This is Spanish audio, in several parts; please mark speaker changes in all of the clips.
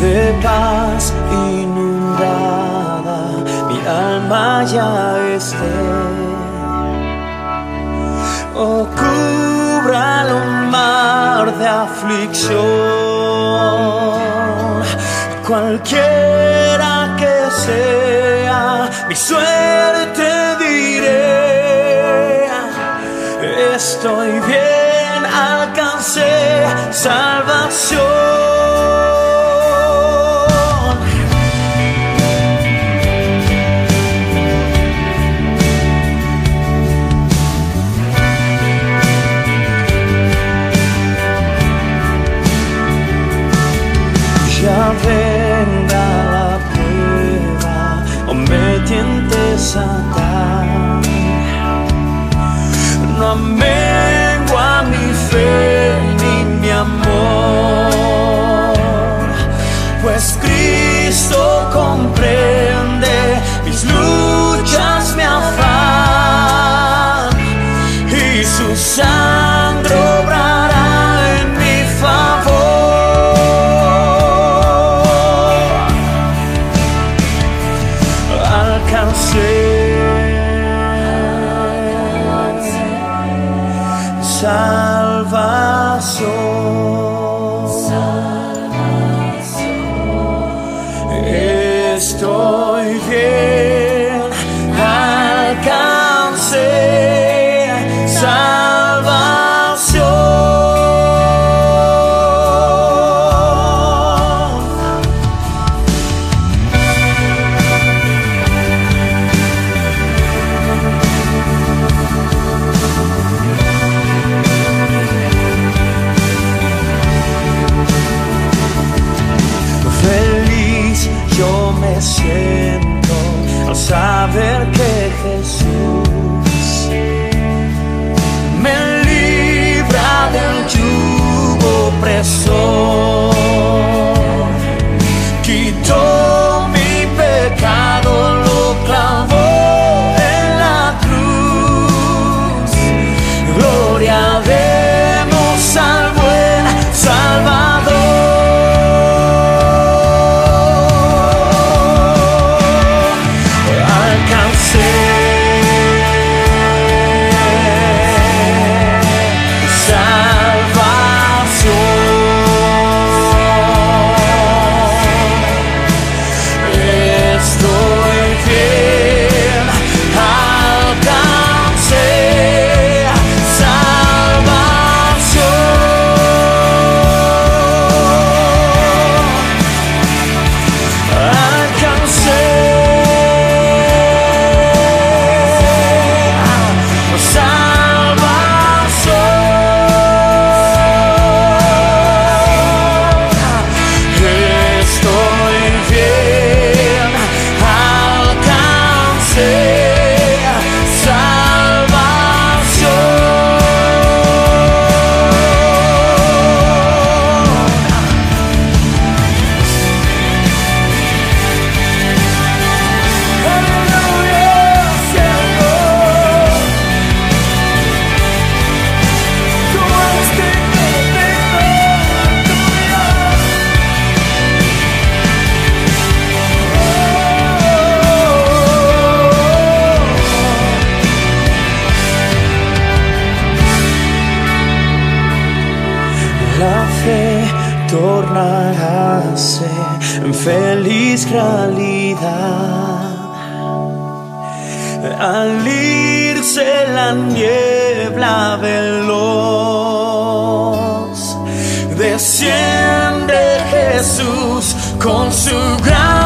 Speaker 1: vengas inundada, mi alma ya esté. Oh, un mar de aflicción, cualquiera que sea mi suerte diré, estoy bien, alcancé salvación. sa salvación. Jesús me libra del yugo opresor. La fe tornarse en feliz realidad al irse la niebla veloz. Desciende Jesús con su gran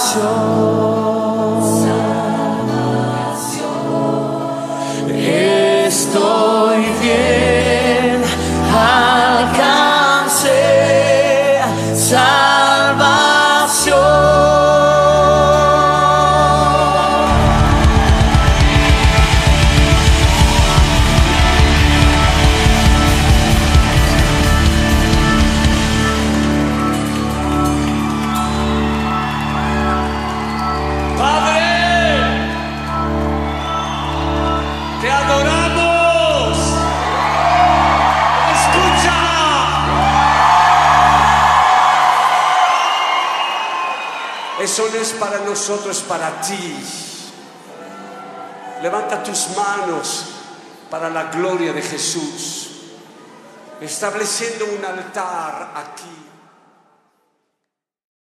Speaker 1: salvación.
Speaker 2: Eso no es para nosotros, es para ti. Levanta tus manos para la gloria de Jesús, estableciendo un altar aquí.